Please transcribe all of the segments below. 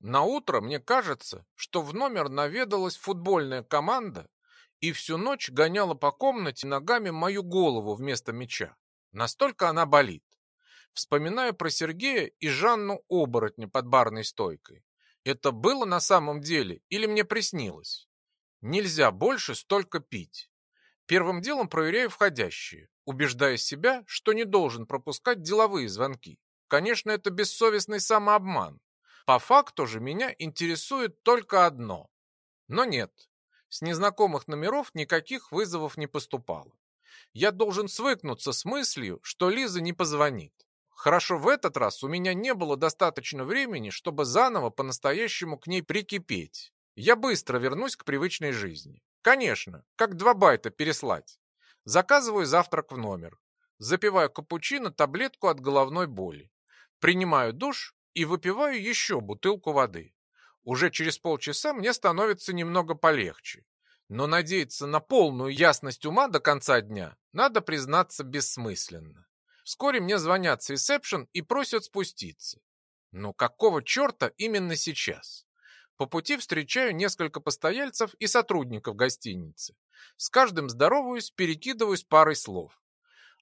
На утро мне кажется, что в номер наведалась футбольная команда и всю ночь гоняла по комнате ногами мою голову вместо мяча. Настолько она болит. Вспоминаю про Сергея и Жанну оборотня под барной стойкой. Это было на самом деле или мне приснилось? Нельзя больше столько пить. Первым делом проверяю входящие, убеждая себя, что не должен пропускать деловые звонки. Конечно, это бессовестный самообман. По факту же меня интересует только одно. Но нет, с незнакомых номеров никаких вызовов не поступало. Я должен свыкнуться с мыслью, что Лиза не позвонит. Хорошо, в этот раз у меня не было достаточно времени, чтобы заново по-настоящему к ней прикипеть. Я быстро вернусь к привычной жизни. Конечно, как два байта переслать. Заказываю завтрак в номер. Запиваю капучино таблетку от головной боли. Принимаю душ и выпиваю еще бутылку воды. Уже через полчаса мне становится немного полегче. Но надеяться на полную ясность ума до конца дня, надо признаться, бессмысленно. Вскоре мне звонят с ресепшн и просят спуститься. Но какого черта именно сейчас? По пути встречаю несколько постояльцев и сотрудников гостиницы. С каждым здороваюсь, перекидываюсь парой слов.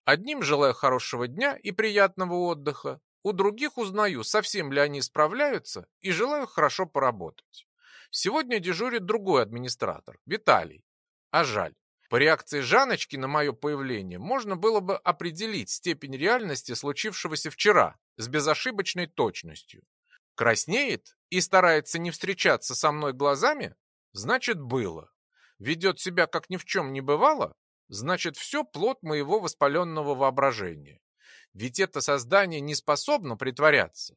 Одним желаю хорошего дня и приятного отдыха, у других узнаю, совсем ли они справляются, и желаю хорошо поработать. Сегодня дежурит другой администратор, Виталий. А жаль, по реакции Жаночки на мое появление можно было бы определить степень реальности случившегося вчера с безошибочной точностью. Краснеет и старается не встречаться со мной глазами? Значит, было. Ведет себя, как ни в чем не бывало? Значит, все плод моего воспаленного воображения. Ведь это создание не способно притворяться.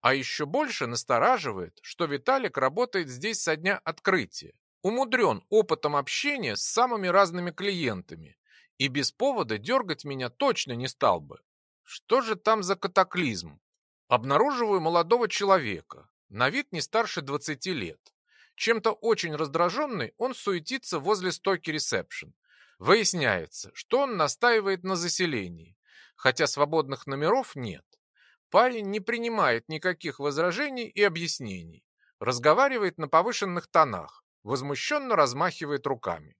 А еще больше настораживает, что Виталик работает здесь со дня открытия умудрен опытом общения с самыми разными клиентами и без повода дергать меня точно не стал бы. Что же там за катаклизм? Обнаруживаю молодого человека, на вид не старше 20 лет. Чем-то очень раздраженный, он суетится возле стойки ресепшн. Выясняется, что он настаивает на заселении, хотя свободных номеров нет. Парень не принимает никаких возражений и объяснений. Разговаривает на повышенных тонах, возмущенно размахивает руками.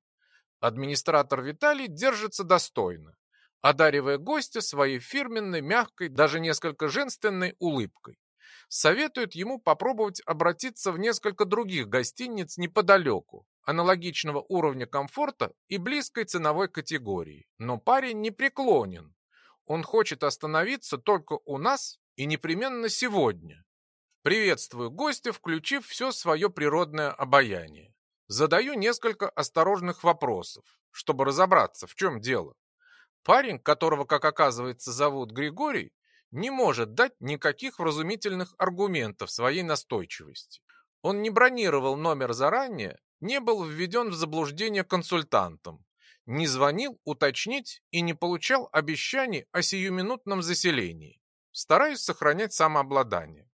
Администратор Виталий держится достойно, одаривая гостя своей фирменной, мягкой, даже несколько женственной улыбкой. Советует ему попробовать обратиться в несколько других гостиниц неподалеку, аналогичного уровня комфорта и близкой ценовой категории. Но парень не преклонен. Он хочет остановиться только у нас и непременно сегодня. Приветствую гостя, включив все свое природное обаяние. Задаю несколько осторожных вопросов, чтобы разобраться, в чем дело. Парень, которого, как оказывается, зовут Григорий, не может дать никаких вразумительных аргументов своей настойчивости. Он не бронировал номер заранее, не был введен в заблуждение консультантом, не звонил уточнить и не получал обещаний о сиюминутном заселении. Стараюсь сохранять самообладание.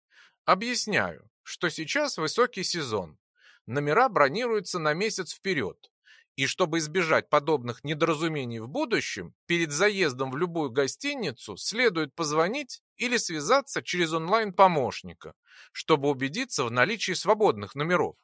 Объясняю, что сейчас высокий сезон, номера бронируются на месяц вперед. И чтобы избежать подобных недоразумений в будущем, перед заездом в любую гостиницу следует позвонить или связаться через онлайн-помощника, чтобы убедиться в наличии свободных номеров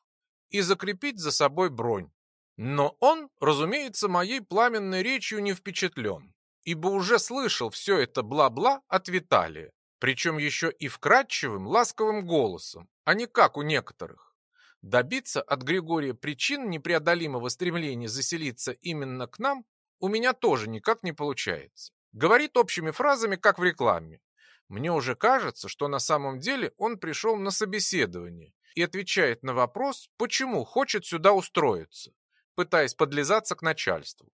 и закрепить за собой бронь. Но он, разумеется, моей пламенной речью не впечатлен, ибо уже слышал все это бла-бла от Виталия, причем еще и вкрадчивым, ласковым голосом, а не как у некоторых. Добиться от Григория причин непреодолимого стремления заселиться именно к нам у меня тоже никак не получается. Говорит общими фразами, как в рекламе. Мне уже кажется, что на самом деле он пришел на собеседование и отвечает на вопрос, почему хочет сюда устроиться, пытаясь подлизаться к начальству.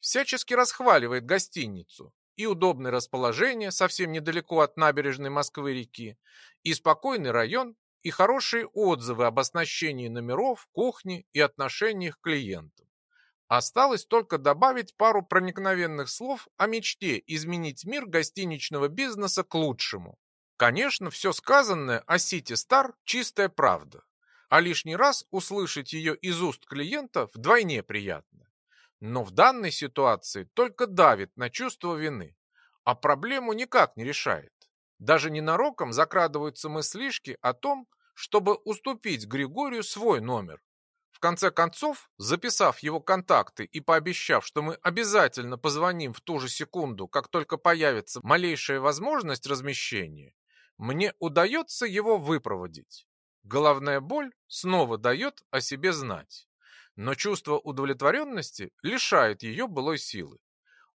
Всячески расхваливает гостиницу и удобное расположение совсем недалеко от набережной Москвы-реки, и спокойный район, и хорошие отзывы об оснащении номеров, кухне и отношениях к клиентам. Осталось только добавить пару проникновенных слов о мечте изменить мир гостиничного бизнеса к лучшему. Конечно, все сказанное о Сити Стар – чистая правда, а лишний раз услышать ее из уст клиента вдвойне приятно. Но в данной ситуации только давит на чувство вины, а проблему никак не решает. Даже ненароком закрадываются мыслишки о том, чтобы уступить Григорию свой номер. В конце концов, записав его контакты и пообещав, что мы обязательно позвоним в ту же секунду, как только появится малейшая возможность размещения, мне удается его выпроводить. Головная боль снова дает о себе знать, но чувство удовлетворенности лишает ее былой силы.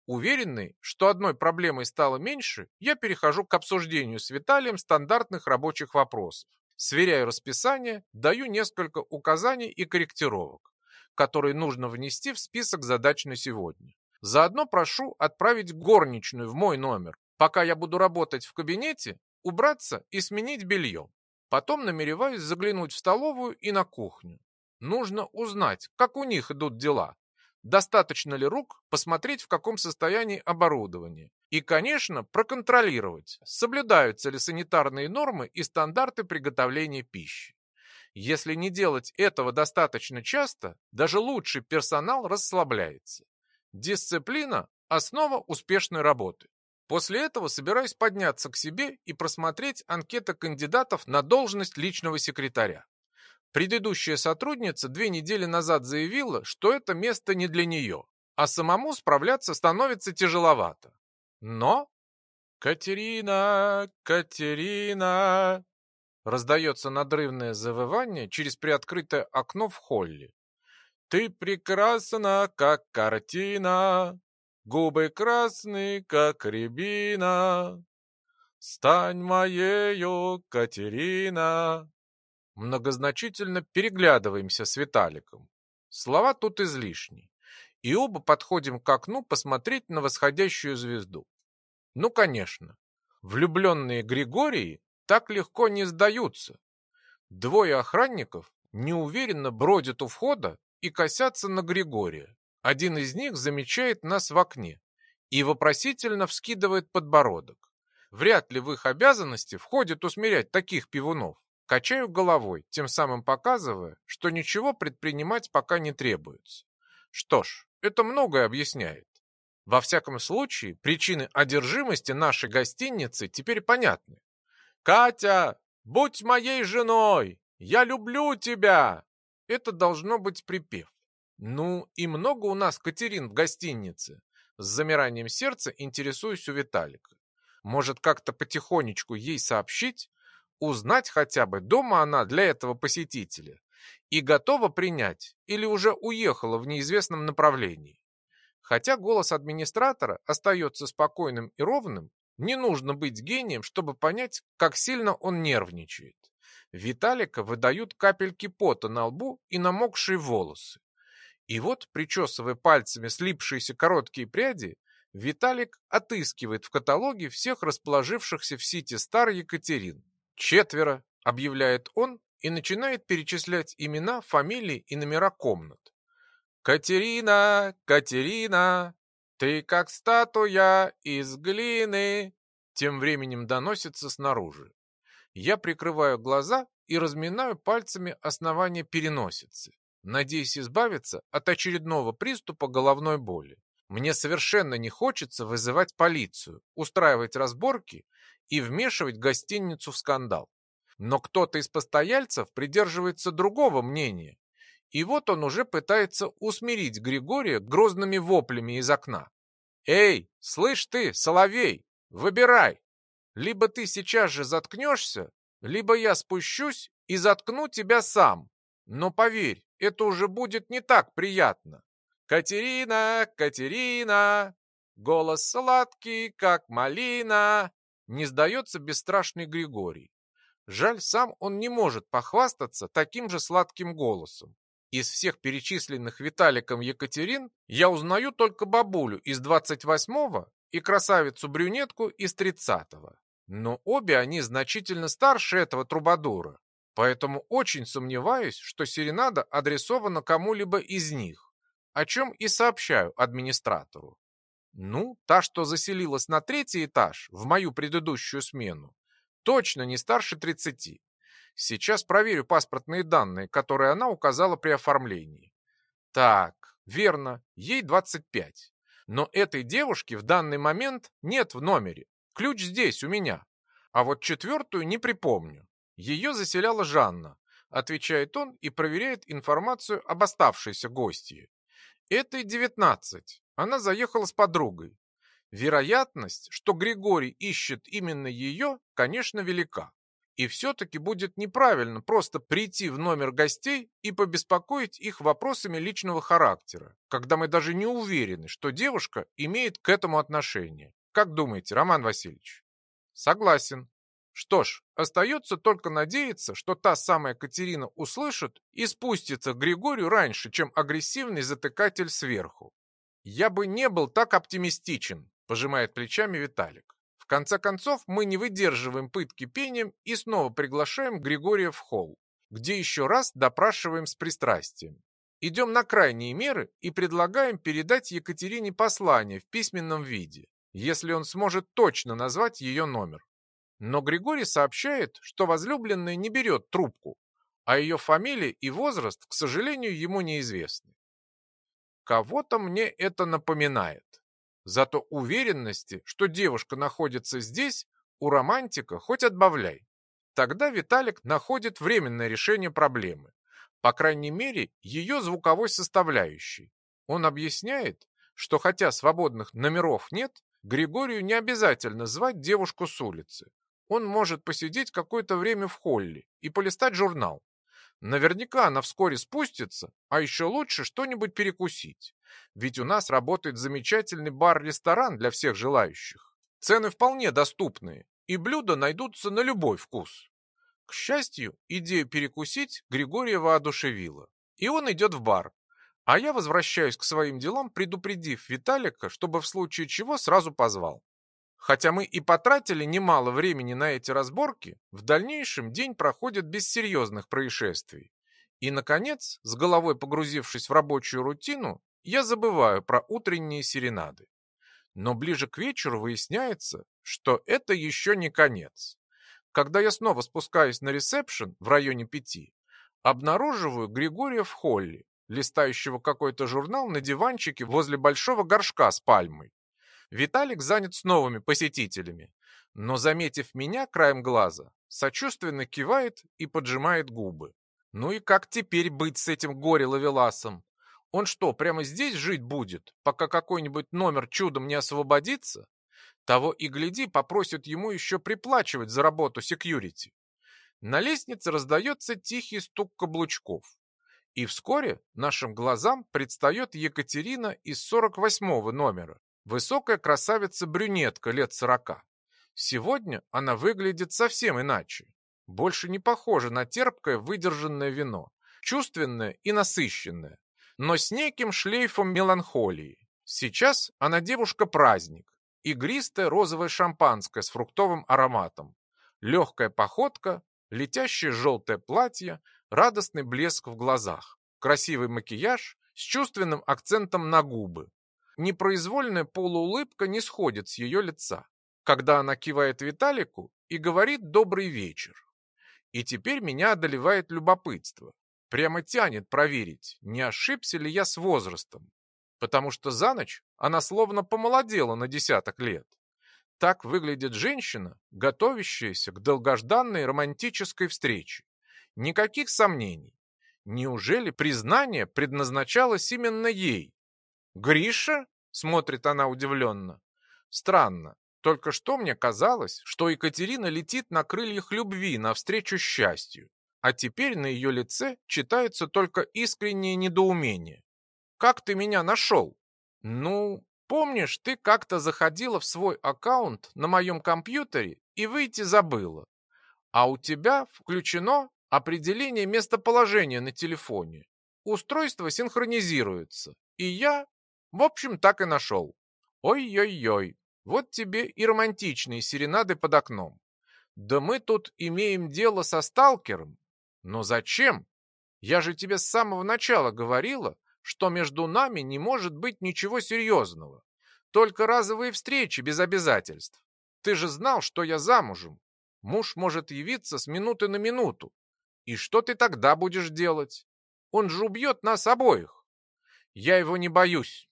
Уверенный, что одной проблемой стало меньше, я перехожу к обсуждению с Виталием стандартных рабочих вопросов сверяю расписание, даю несколько указаний и корректировок, которые нужно внести в список задач на сегодня. Заодно прошу отправить горничную в мой номер. Пока я буду работать в кабинете, убраться и сменить белье. Потом намереваюсь заглянуть в столовую и на кухню. Нужно узнать, как у них идут дела. Достаточно ли рук посмотреть, в каком состоянии оборудование, и, конечно, проконтролировать, соблюдаются ли санитарные нормы и стандарты приготовления пищи. Если не делать этого достаточно часто, даже лучший персонал расслабляется. Дисциплина – основа успешной работы. После этого собираюсь подняться к себе и просмотреть анкеты кандидатов на должность личного секретаря. Предыдущая сотрудница две недели назад заявила, что это место не для нее, а самому справляться становится тяжеловато. Но... «Катерина! Катерина!» Раздается надрывное завывание через приоткрытое окно в холле. «Ты прекрасна, как картина, губы красные, как рябина. Стань моею, Катерина!» Многозначительно переглядываемся с Виталиком. Слова тут излишни и оба подходим к окну посмотреть на восходящую звезду. Ну, конечно, влюбленные Григории так легко не сдаются. Двое охранников неуверенно бродят у входа и косятся на Григория. Один из них замечает нас в окне и вопросительно вскидывает подбородок. Вряд ли в их обязанности входит усмирять таких пивунов. Качаю головой, тем самым показывая, что ничего предпринимать пока не требуется. Что ж, это многое объясняет. Во всяком случае, причины одержимости нашей гостиницы теперь понятны. «Катя, будь моей женой! Я люблю тебя!» Это должно быть припев. Ну, и много у нас Катерин в гостинице. С замиранием сердца интересуюсь у Виталика. Может, как-то потихонечку ей сообщить? Узнать хотя бы, дома она для этого посетителя и готова принять или уже уехала в неизвестном направлении. Хотя голос администратора остается спокойным и ровным, не нужно быть гением, чтобы понять, как сильно он нервничает. Виталика выдают капельки пота на лбу и намокшие волосы. И вот, причесывая пальцами слипшиеся короткие пряди, Виталик отыскивает в каталоге всех расположившихся в Сити Стар Екатерин. «Четверо», — объявляет он и начинает перечислять имена, фамилии и номера комнат. «Катерина, Катерина, ты как статуя из глины!» Тем временем доносится снаружи. Я прикрываю глаза и разминаю пальцами основание переносицы, надеясь избавиться от очередного приступа головной боли. Мне совершенно не хочется вызывать полицию, устраивать разборки и вмешивать гостиницу в скандал. Но кто-то из постояльцев придерживается другого мнения. И вот он уже пытается усмирить Григория грозными воплями из окна. «Эй, слышь ты, соловей, выбирай! Либо ты сейчас же заткнешься, либо я спущусь и заткну тебя сам. Но поверь, это уже будет не так приятно. Катерина, Катерина, голос сладкий, как малина, не сдается бесстрашный Григорий. Жаль, сам он не может похвастаться таким же сладким голосом. Из всех перечисленных Виталиком Екатерин я узнаю только бабулю из 28-го и красавицу-брюнетку из 30-го. Но обе они значительно старше этого трубадура, поэтому очень сомневаюсь, что серенада адресована кому-либо из них, о чем и сообщаю администратору. Ну, та, что заселилась на третий этаж в мою предыдущую смену, Точно не старше 30. Сейчас проверю паспортные данные, которые она указала при оформлении. Так, верно, ей 25. Но этой девушки в данный момент нет в номере. Ключ здесь, у меня. А вот четвертую не припомню. Ее заселяла Жанна, отвечает он и проверяет информацию об оставшейся гостье. Этой 19. Она заехала с подругой. Вероятность, что Григорий ищет именно ее, конечно, велика. И все-таки будет неправильно просто прийти в номер гостей и побеспокоить их вопросами личного характера, когда мы даже не уверены, что девушка имеет к этому отношение. Как думаете, Роман Васильевич? Согласен. Что ж, остается только надеяться, что та самая Катерина услышит и спустится к Григорию раньше, чем агрессивный затыкатель сверху. Я бы не был так оптимистичен, пожимает плечами Виталик. В конце концов, мы не выдерживаем пытки пением и снова приглашаем Григория в холл, где еще раз допрашиваем с пристрастием. Идем на крайние меры и предлагаем передать Екатерине послание в письменном виде, если он сможет точно назвать ее номер. Но Григорий сообщает, что возлюбленная не берет трубку, а ее фамилия и возраст, к сожалению, ему неизвестны. Кого-то мне это напоминает. Зато уверенности, что девушка находится здесь, у романтика хоть отбавляй. Тогда Виталик находит временное решение проблемы. По крайней мере, ее звуковой составляющей. Он объясняет, что хотя свободных номеров нет, Григорию не обязательно звать девушку с улицы он может посидеть какое-то время в холле и полистать журнал. Наверняка она вскоре спустится, а еще лучше что-нибудь перекусить. Ведь у нас работает замечательный бар-ресторан для всех желающих. Цены вполне доступные, и блюда найдутся на любой вкус. К счастью, идея перекусить Григория воодушевила. И он идет в бар. А я возвращаюсь к своим делам, предупредив Виталика, чтобы в случае чего сразу позвал. Хотя мы и потратили немало времени на эти разборки, в дальнейшем день проходит без серьезных происшествий. И, наконец, с головой погрузившись в рабочую рутину, я забываю про утренние серенады. Но ближе к вечеру выясняется, что это еще не конец. Когда я снова спускаюсь на ресепшн в районе пяти, обнаруживаю Григория в холле, листающего какой-то журнал на диванчике возле большого горшка с пальмой. Виталик занят с новыми посетителями, но, заметив меня краем глаза, сочувственно кивает и поджимает губы. Ну и как теперь быть с этим горе-ловеласом? Он что, прямо здесь жить будет, пока какой-нибудь номер чудом не освободится? Того и гляди, попросят ему еще приплачивать за работу секьюрити. На лестнице раздается тихий стук каблучков. И вскоре нашим глазам предстает Екатерина из 48 номера. Высокая красавица-брюнетка лет сорока. Сегодня она выглядит совсем иначе. Больше не похожа на терпкое выдержанное вино. Чувственное и насыщенное. Но с неким шлейфом меланхолии. Сейчас она девушка-праздник. Игристое розовое шампанское с фруктовым ароматом. Легкая походка, летящее желтое платье, радостный блеск в глазах. Красивый макияж с чувственным акцентом на губы. Непроизвольная полуулыбка не сходит с ее лица, когда она кивает Виталику и говорит «добрый вечер». И теперь меня одолевает любопытство. Прямо тянет проверить, не ошибся ли я с возрастом. Потому что за ночь она словно помолодела на десяток лет. Так выглядит женщина, готовящаяся к долгожданной романтической встрече. Никаких сомнений. Неужели признание предназначалось именно ей, «Гриша?» — смотрит она удивленно. «Странно. Только что мне казалось, что Екатерина летит на крыльях любви навстречу счастью, а теперь на ее лице читается только искреннее недоумение. «Как ты меня нашел?» «Ну, помнишь, ты как-то заходила в свой аккаунт на моем компьютере и выйти забыла. А у тебя включено определение местоположения на телефоне. Устройство синхронизируется, и я в общем, так и нашел. Ой-ой-ой, вот тебе и романтичные серенады под окном. Да мы тут имеем дело со сталкером. Но зачем? Я же тебе с самого начала говорила, что между нами не может быть ничего серьезного. Только разовые встречи без обязательств. Ты же знал, что я замужем. Муж может явиться с минуты на минуту. И что ты тогда будешь делать? Он же убьет нас обоих. Я его не боюсь.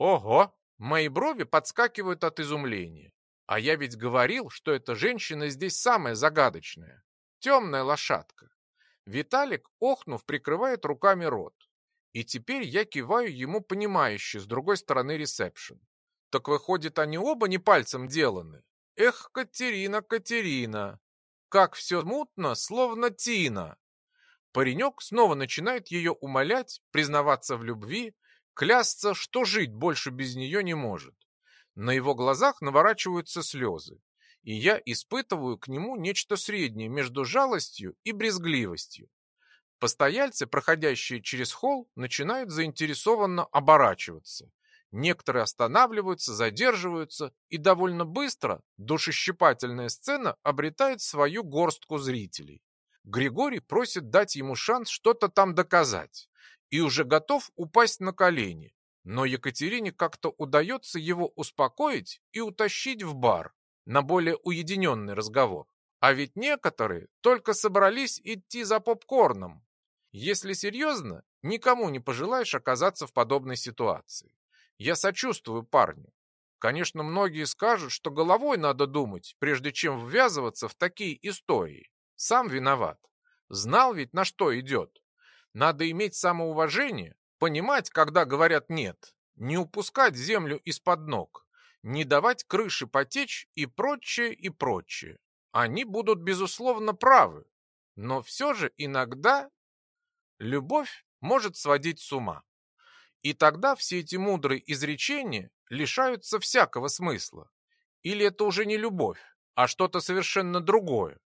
Ого! Мои брови подскакивают от изумления. А я ведь говорил, что эта женщина здесь самая загадочная. темная лошадка. Виталик, охнув, прикрывает руками рот. И теперь я киваю ему понимающе с другой стороны ресепшн. Так выходит, они оба не пальцем деланы. Эх, Катерина, Катерина, как все мутно, словно тина. Паренек снова начинает ее умолять, признаваться в любви, клясться, что жить больше без нее не может. На его глазах наворачиваются слезы, и я испытываю к нему нечто среднее между жалостью и брезгливостью. Постояльцы, проходящие через холл, начинают заинтересованно оборачиваться. Некоторые останавливаются, задерживаются, и довольно быстро душещипательная сцена обретает свою горстку зрителей. Григорий просит дать ему шанс что-то там доказать и уже готов упасть на колени. Но Екатерине как-то удается его успокоить и утащить в бар на более уединенный разговор. А ведь некоторые только собрались идти за попкорном. Если серьезно, никому не пожелаешь оказаться в подобной ситуации. Я сочувствую парню. Конечно, многие скажут, что головой надо думать, прежде чем ввязываться в такие истории. Сам виноват. Знал ведь, на что идет. Надо иметь самоуважение, понимать, когда говорят «нет», не упускать землю из-под ног, не давать крыши потечь и прочее, и прочее. Они будут, безусловно, правы. Но все же иногда любовь может сводить с ума. И тогда все эти мудрые изречения лишаются всякого смысла. Или это уже не любовь, а что-то совершенно другое.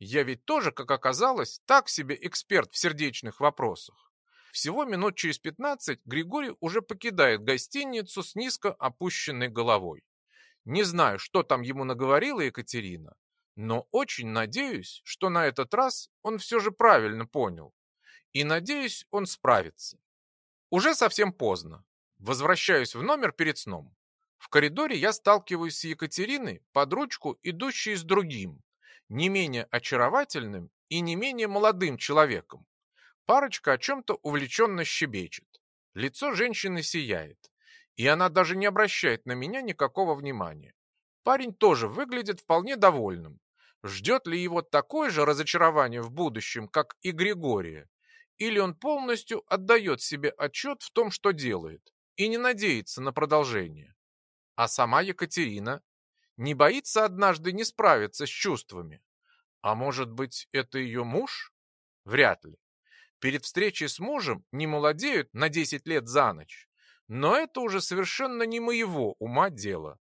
Я ведь тоже, как оказалось, так себе эксперт в сердечных вопросах. Всего минут через 15 Григорий уже покидает гостиницу с низко опущенной головой. Не знаю, что там ему наговорила Екатерина, но очень надеюсь, что на этот раз он все же правильно понял. И надеюсь, он справится. Уже совсем поздно. Возвращаюсь в номер перед сном. В коридоре я сталкиваюсь с Екатериной под ручку, идущей с другим, не менее очаровательным и не менее молодым человеком. Парочка о чем-то увлеченно щебечет. Лицо женщины сияет, и она даже не обращает на меня никакого внимания. Парень тоже выглядит вполне довольным. Ждет ли его такое же разочарование в будущем, как и Григория, или он полностью отдает себе отчет в том, что делает, и не надеется на продолжение. А сама Екатерина не боится однажды не справиться с чувствами. А может быть, это ее муж? Вряд ли. Перед встречей с мужем не молодеют на 10 лет за ночь. Но это уже совершенно не моего ума дело.